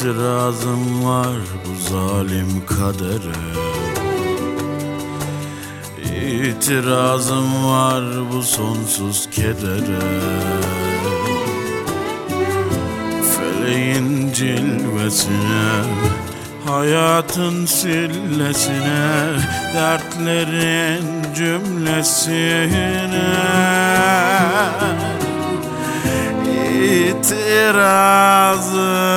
İtirazım var bu zalim kadere. İtirazım var bu sonsuz kedere. Feleğin cilvesine Hayatın sillesine Dertlerin cümlesine. İtirazım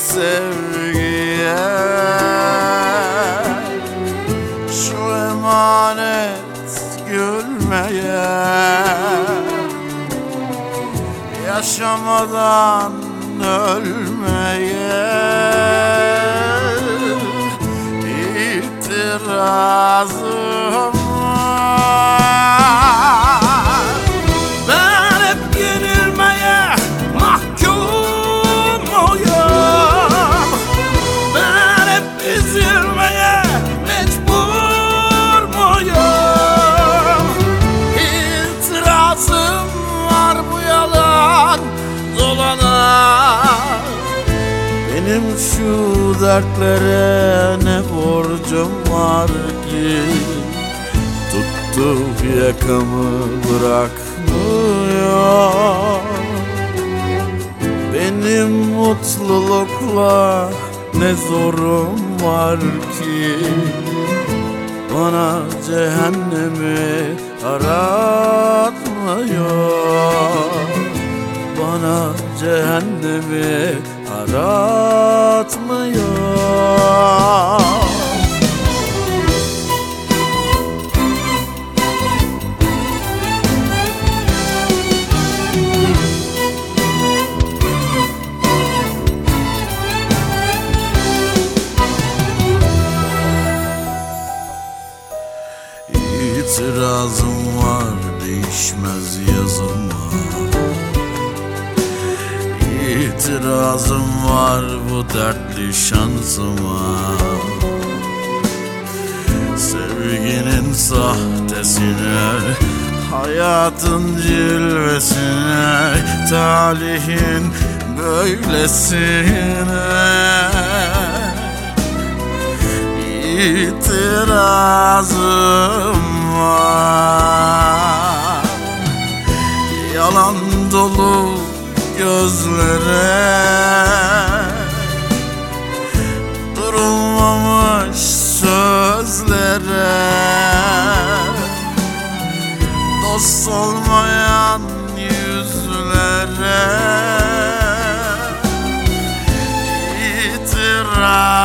sevgiye. Şu emanet gülmeye. Yaşamadan ölmeye. İtirazım Benim şu dertlere ne borcum var ki? Tuttu yakamı bırakmıyor. Benim mutlulukla ne zorum var ki? Bana cehennemi aratmıyor İtirazım var değişmez yazıma İtirazım var bu dertli şansıma. Sevginin sahtesine Hayatın cilvesine Talihin böylesine. İtirazım Yalan dolu gözlere Durulmamış sözlere Dost olmayan yüzlere İtirazım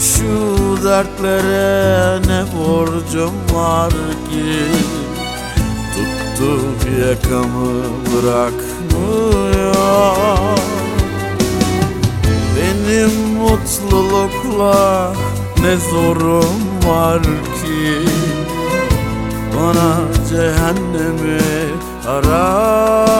şu dertlere ne borcum var ki? Tuttu yakamı bırakmıyor. Benim mutlulukla ne zorum var ki? Bana cehennemi aratmıyor